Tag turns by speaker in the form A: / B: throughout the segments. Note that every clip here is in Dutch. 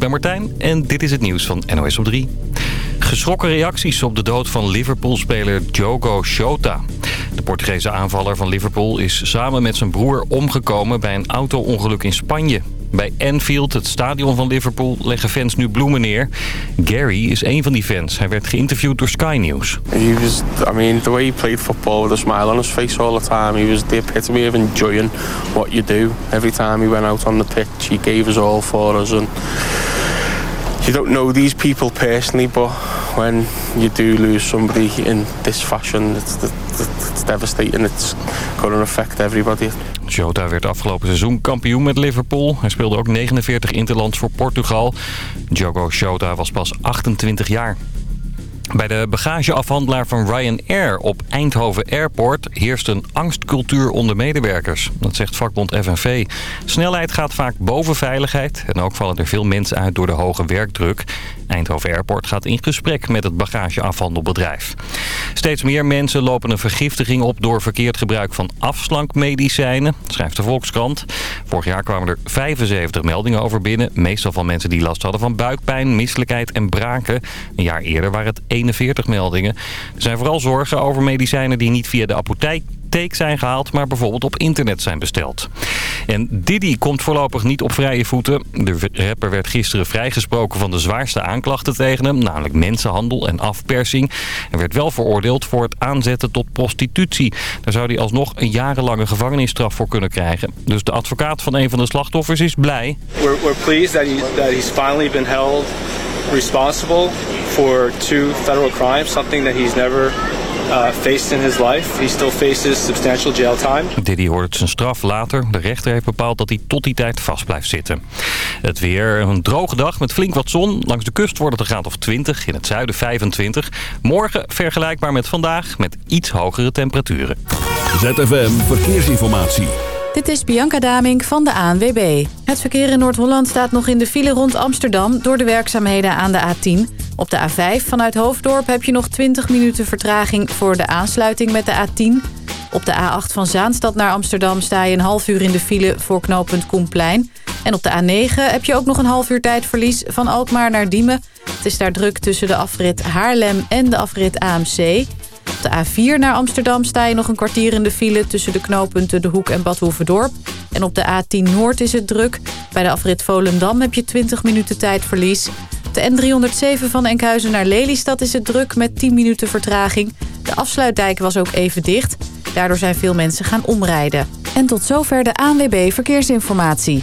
A: ben Martijn en dit is het nieuws van NOS op 3. Geschrokken reacties op de dood van Liverpool-speler Diogo Jota. De Portugese aanvaller van Liverpool is samen met zijn broer omgekomen bij een auto-ongeluk in Spanje. Bij Anfield, het stadion van Liverpool, leggen fans nu bloemen neer. Gary is een van die fans. Hij werd geïnterviewd door Sky News.
B: He was, I mean, the way he played football with a smile on his face all the time. He was the epitome of enjoying what you do. Every time he went out on the pitch, he gave us all for us. And you don't know these people personally, but when you do lose somebody in this fashion, it's, it's devastating. It's going to affect everybody.
A: Jota werd afgelopen seizoen kampioen met Liverpool. Hij speelde ook 49 interlands voor Portugal. Diogo Jota was pas 28 jaar. Bij de bagageafhandelaar van Ryanair op Eindhoven Airport heerst een angstcultuur onder medewerkers. Dat zegt vakbond FNV. Snelheid gaat vaak boven veiligheid en ook vallen er veel mensen uit door de hoge werkdruk. Eindhoven Airport gaat in gesprek met het bagageafhandelbedrijf. Steeds meer mensen lopen een vergiftiging op door verkeerd gebruik van afslankmedicijnen, schrijft de Volkskrant. Vorig jaar kwamen er 75 meldingen over binnen, meestal van mensen die last hadden van buikpijn, misselijkheid en braken. Een jaar eerder waren het 41 meldingen. Er zijn vooral zorgen over medicijnen die niet via de apotheek zijn gehaald, maar bijvoorbeeld op internet zijn besteld. En Diddy komt voorlopig niet op vrije voeten. De rapper werd gisteren vrijgesproken van de zwaarste aanklachten tegen hem, namelijk mensenhandel en afpersing. Hij werd wel veroordeeld voor het aanzetten tot prostitutie. Daar zou hij alsnog een jarenlange gevangenisstraf voor kunnen krijgen. Dus de advocaat van een van de slachtoffers is blij.
C: We're, pleased that, that he's finally been held responsible for two federal crimes, something that he's never faced in his life. He still faces substantial jail time.
A: Diddy hoort zijn straf later. De rechter heeft bepaald dat hij tot die tijd vast blijft zitten. Het weer, een droge dag met flink wat zon. Langs de kust wordt het een graad of 20, in het zuiden 25. Morgen vergelijkbaar met vandaag met iets hogere temperaturen.
D: ZFM Verkeersinformatie.
E: Dit is Bianca Damink van de ANWB. Het verkeer in Noord-Holland staat nog in de file rond Amsterdam... door de werkzaamheden aan de A10. Op de A5 vanuit Hoofddorp heb je nog 20 minuten vertraging... voor de aansluiting met de A10. Op de A8 van Zaanstad naar Amsterdam sta je een half uur in de file... voor knooppunt Koenplein. En op de A9 heb je ook nog een half uur tijdverlies van Alkmaar naar Diemen. Het is daar druk tussen de afrit Haarlem en de afrit AMC... Op de A4 naar Amsterdam sta je nog een kwartier in de file... tussen de knooppunten De Hoek en Bad Hoevedorp. En op de A10 Noord is het druk. Bij de afrit Volendam heb je 20 minuten tijdverlies. De N307 van Enkhuizen naar Lelystad is het druk met 10 minuten vertraging. De afsluitdijk was ook even dicht. Daardoor zijn veel mensen gaan omrijden. En tot zover de ANWB Verkeersinformatie.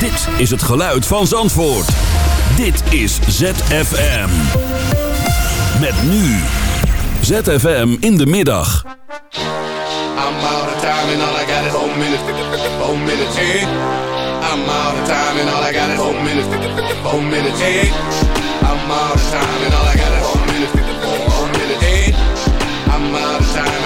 D: Dit is het geluid van Zandvoort. Dit is ZFM. Met nu. ZFM in de middag.
F: I'm out of time and all I got is four minutes. Four minutes, yeah. I'm out of time and all I got is four minutes. Four minutes, yeah. I'm out of time and all I got is four minutes. Four minutes, yeah. I'm out of time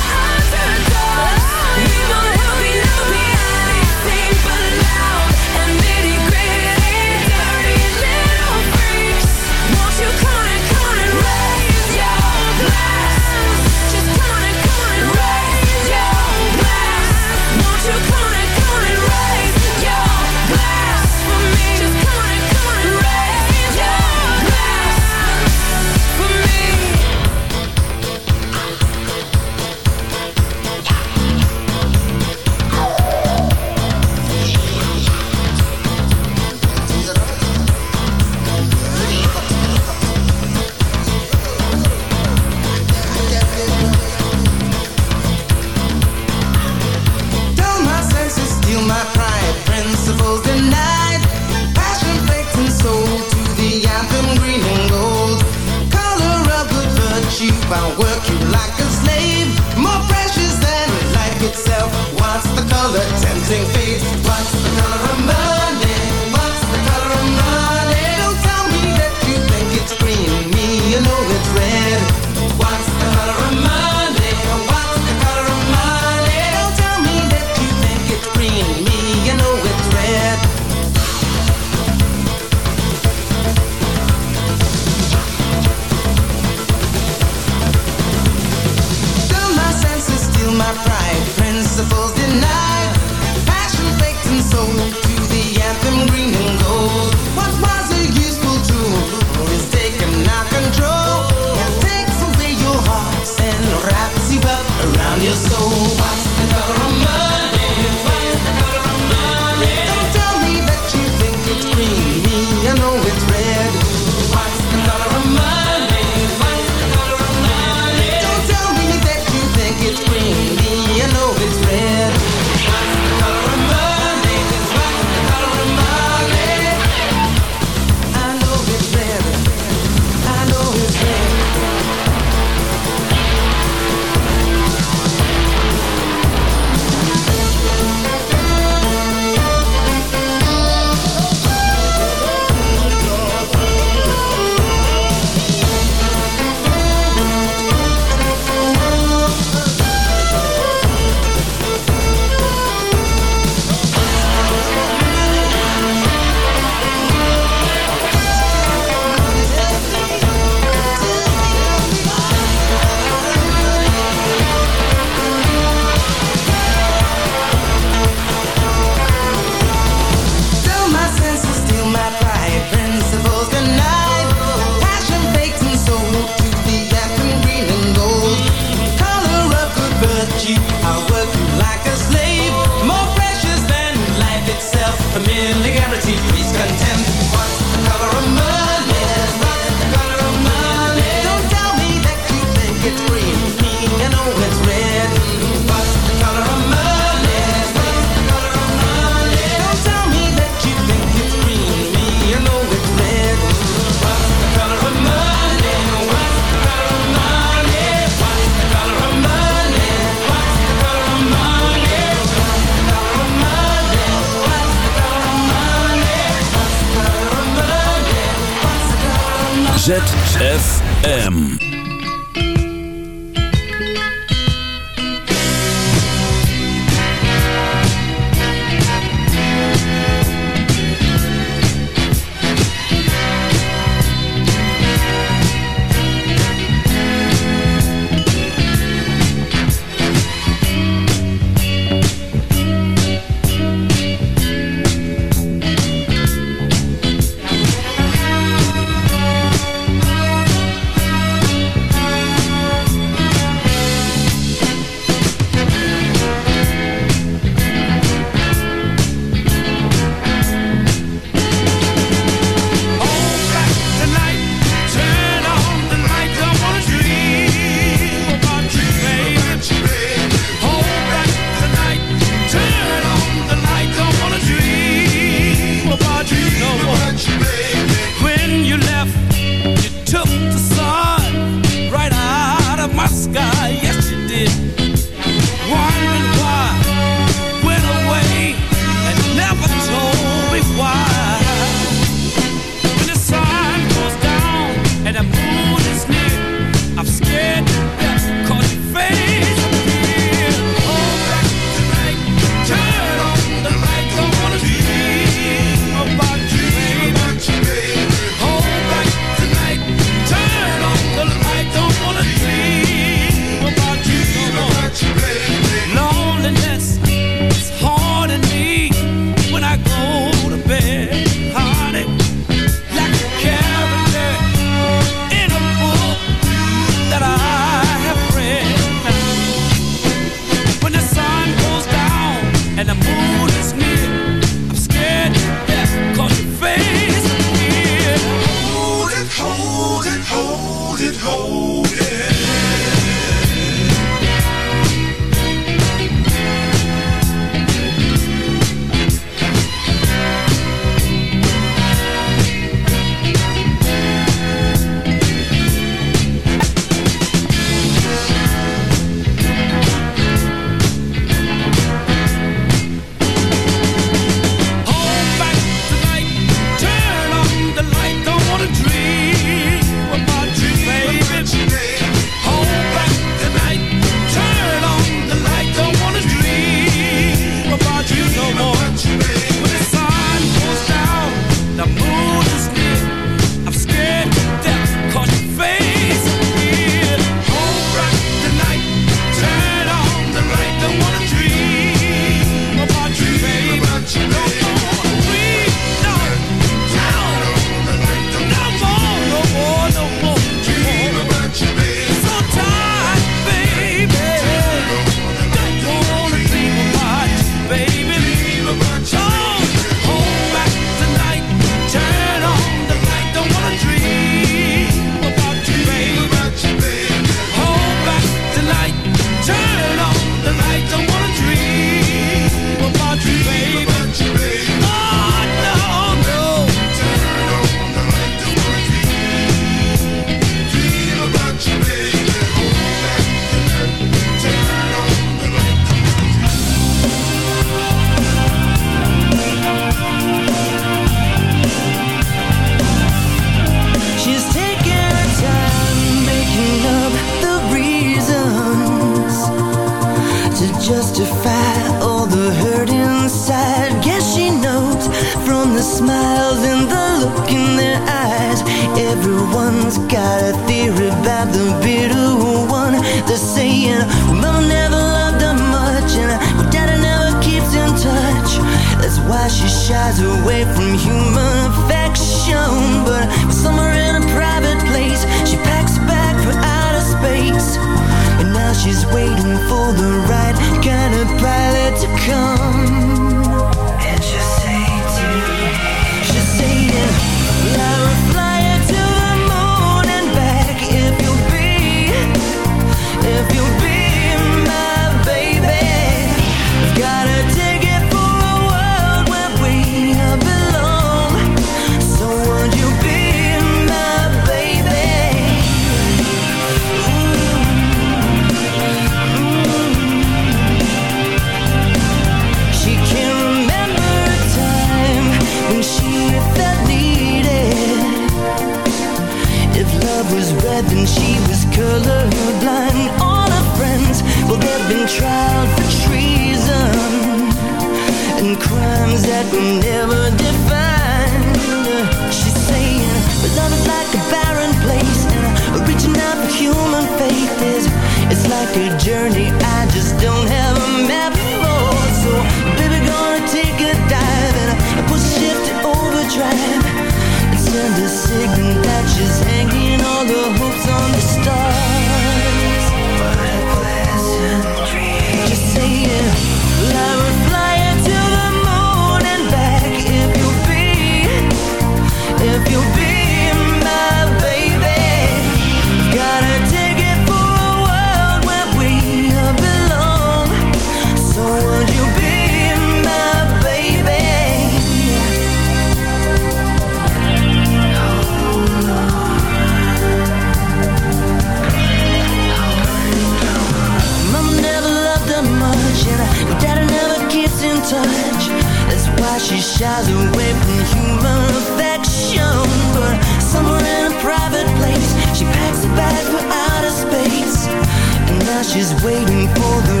G: she's waiting for the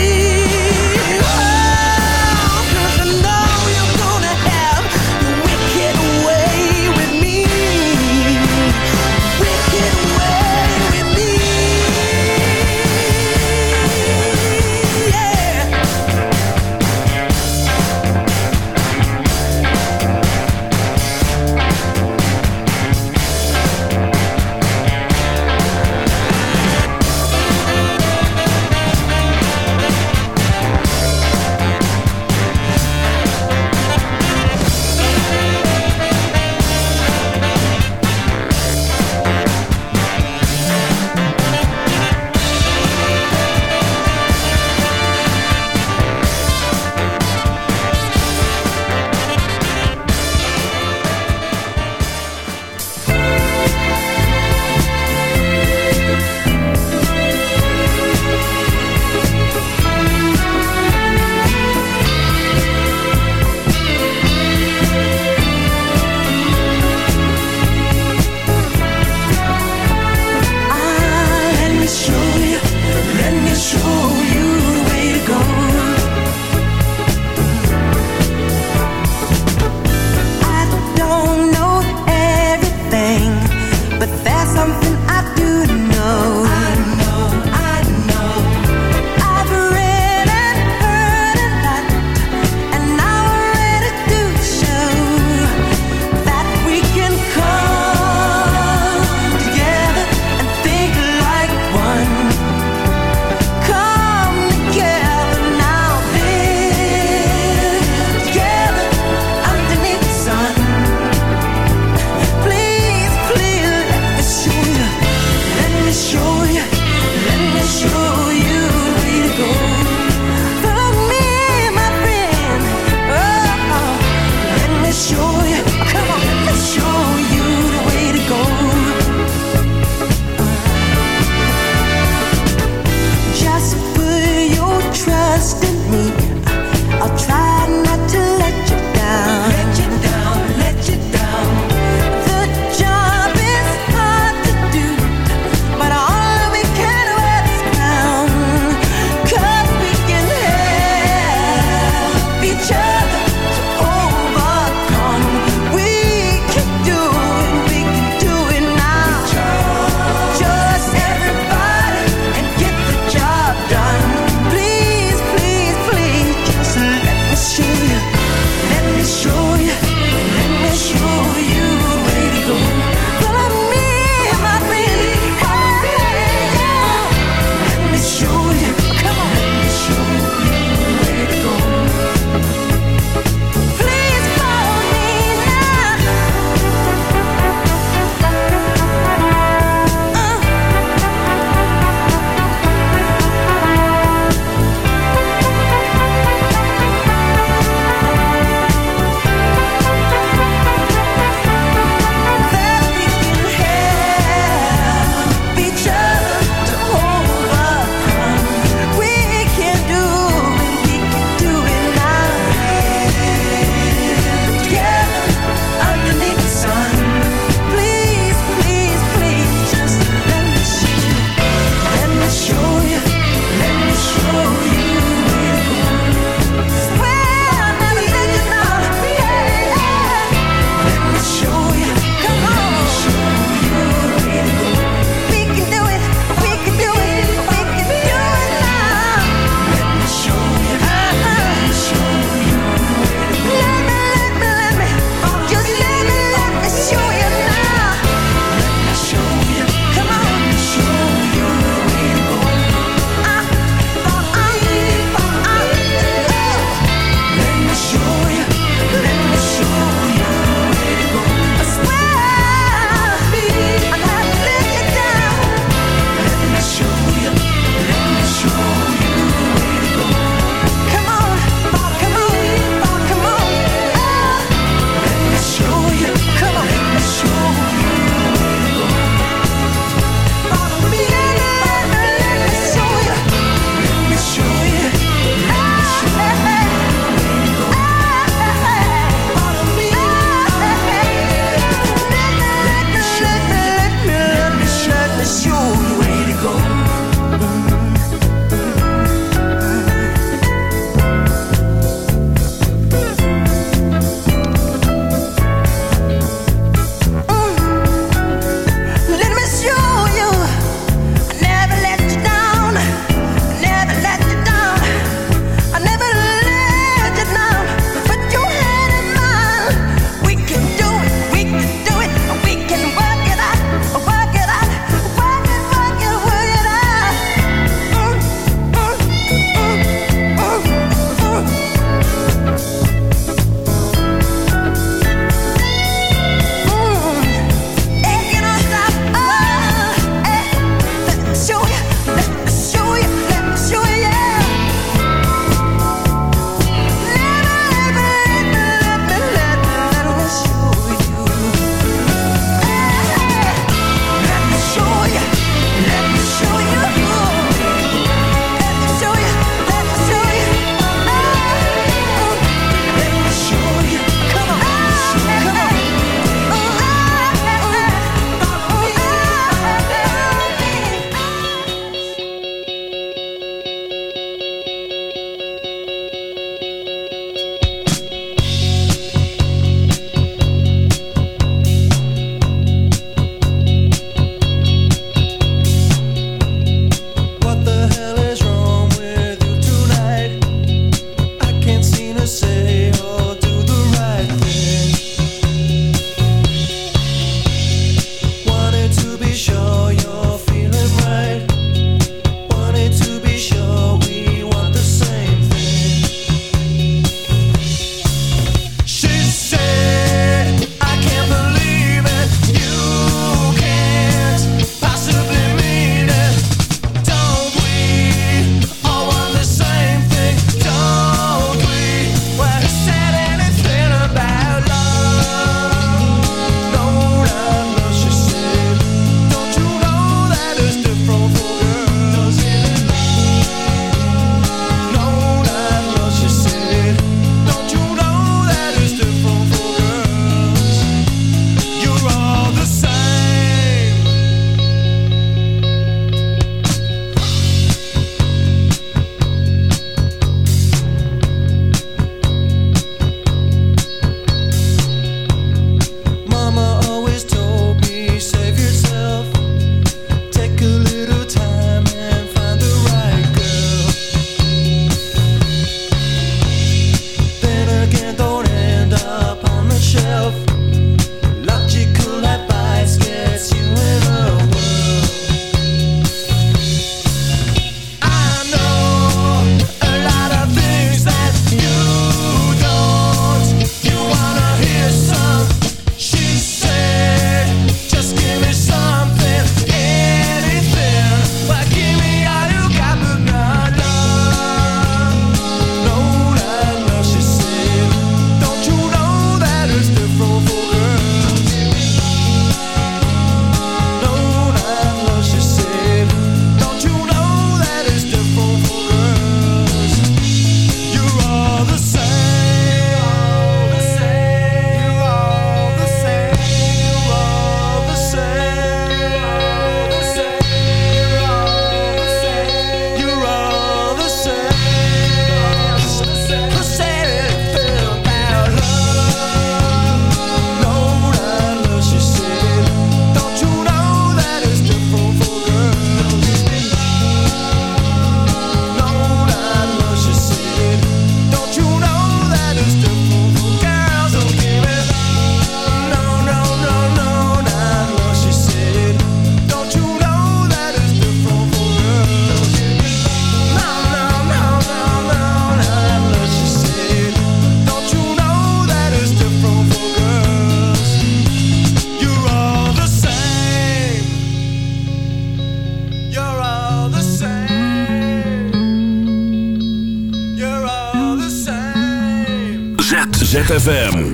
D: ZFM.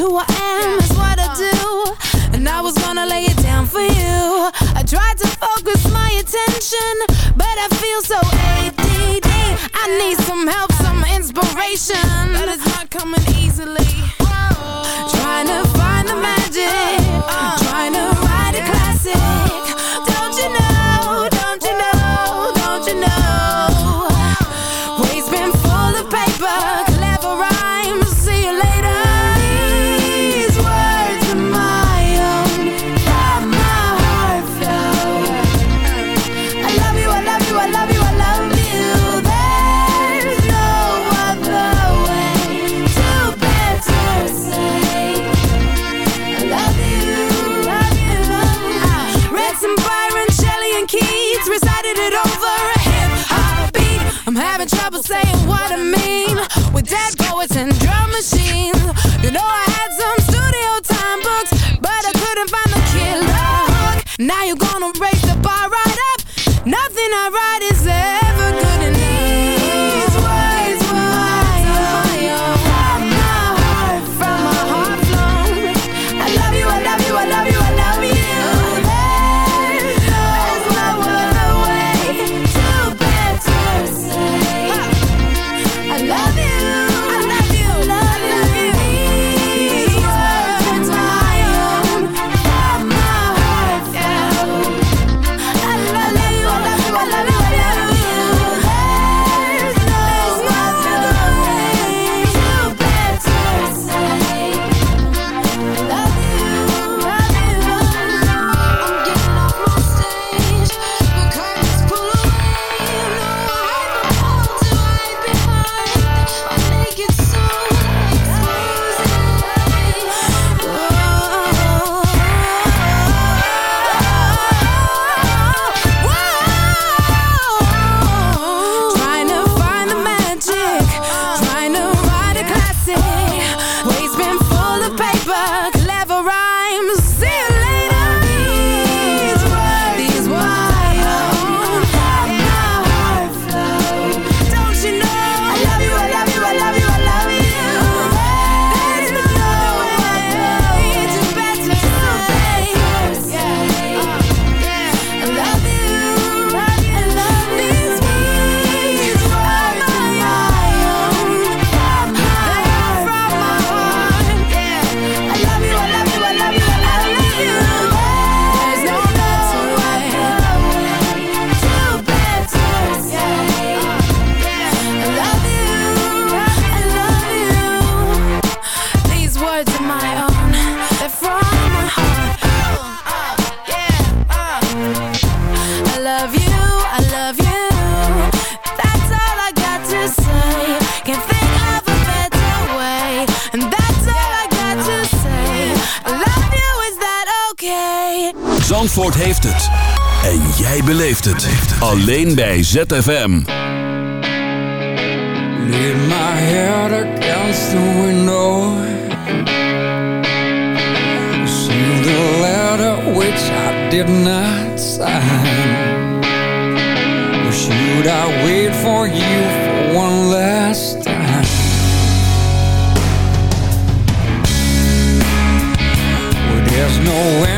H: F is what I mean. With dead
D: Zandvoort heeft het. En jij beleeft het. Alleen bij ZFM.
I: Lean my head against the window See the letter which I did not sign Or should I wait for you for one last time there's no end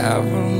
J: travel